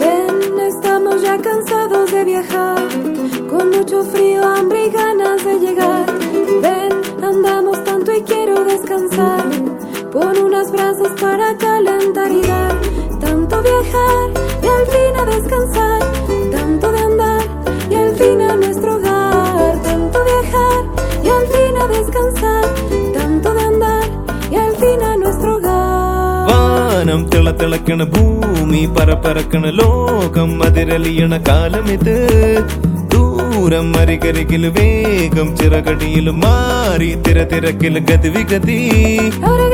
Ven, estamos ya cansados de viajar, con mucho frío, hambre y ganas de llegar. Ven, andamos tanto y quiero descansar. Pon unos brazos para calentar y dar. Tanto viajar y al fin a descansar. വാനം തിളത്തിളക്കണ ഭൂമി പറപ്പറക്കണ ലോകം അതിരലിയണ കാലമിത്. ദൂരം അരികരികിൽ വേഗം ചിറകടിയിൽ മാറി തിര തിരക്കിൽ ഗതിവിഗതി Ahora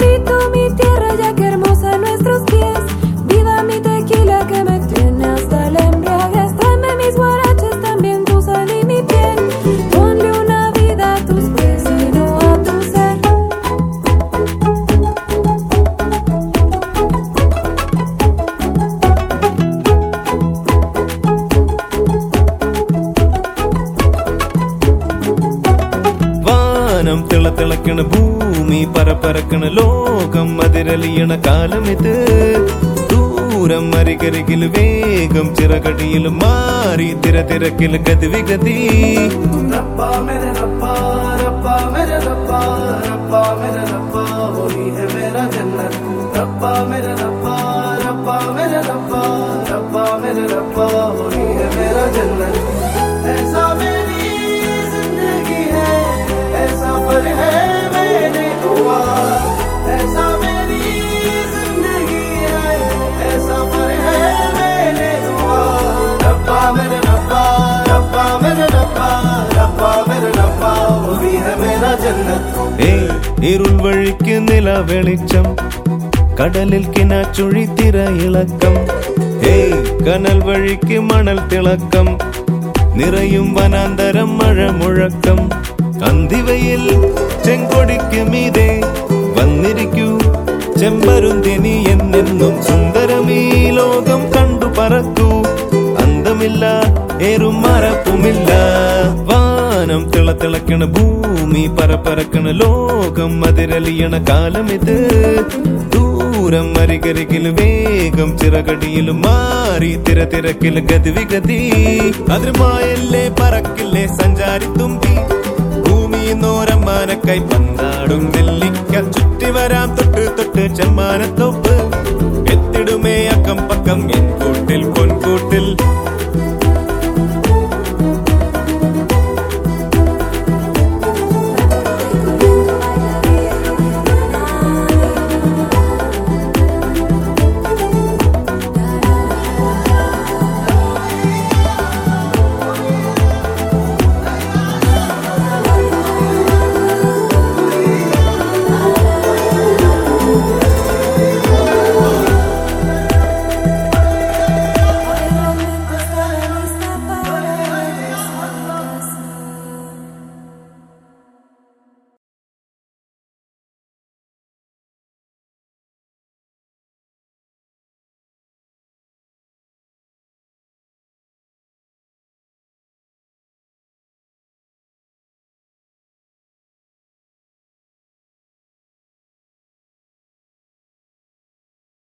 தினம் திள திளக்கணு பூமி பரபரக்கணு லோகம் அதிரலியன காலம் இது தூரம் அருகருகில் வேகம் சிறகடியில் மாறி திற திறக்கில் கதி. விகதி ரப்பா மேர ரப்பா ரப்பா மேர ரப்பா ரப்பா மேர ரப்பா ഇരുൾ വഴിക്ക് നില വെളിച്ചം കടലിൽ കിനാച്ചുഴി ഇളക്കം ഏയ് കനൽ വഴിക്ക് മണൽ തിളക്കം നിറയും വനാന്തരം മഴ മുഴക്കം. അന്തിവയിൽ ചെങ്കൊടിക്ക് മീതെ വന്നിരിക്കൂ ചെമ്പരുന്തിനി എന്നെന്നും സുന്ദരമീ ലോകം കണ്ടു പറക്കൂ. അന്തമില്ല ഏറും മറപ്പുമില്ല. വാനം തിളത്തിളക്കണ ഭൂമി പറപ്പറക്കണ ലോകം അതിരലിയണ കാലമിത് ദൂരം അരികരികിൽ വേഗം ചിറകടിയിൽ മാറി തിര തിരക്കിൽ ഗതിവിഗതി അതിർമായല്ലേ പറക്കില്ലേ സഞ്ചാരി തുമ്പി. ഭൂമിന്നോരമ്മാനക്കൈ പന്താടും നെല്ലിക്ക. ചുറ്റി വരാം തൊട്ട് തൊട്ട് ചെമ്മാനത്തോപ്പ്. എത്തിടുമേ അക്കം പക്കം എൻ കൂട്ടിൽ പൊൻകൂട്ടിൽ.